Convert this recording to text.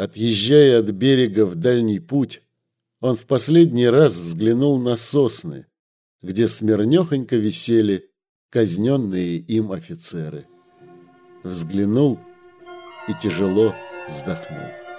Отъезжая от берега в дальний путь, он в последний раз взглянул на сосны, где смирнёхонько висели казненные им офицеры. Взглянул и тяжело вздохнул.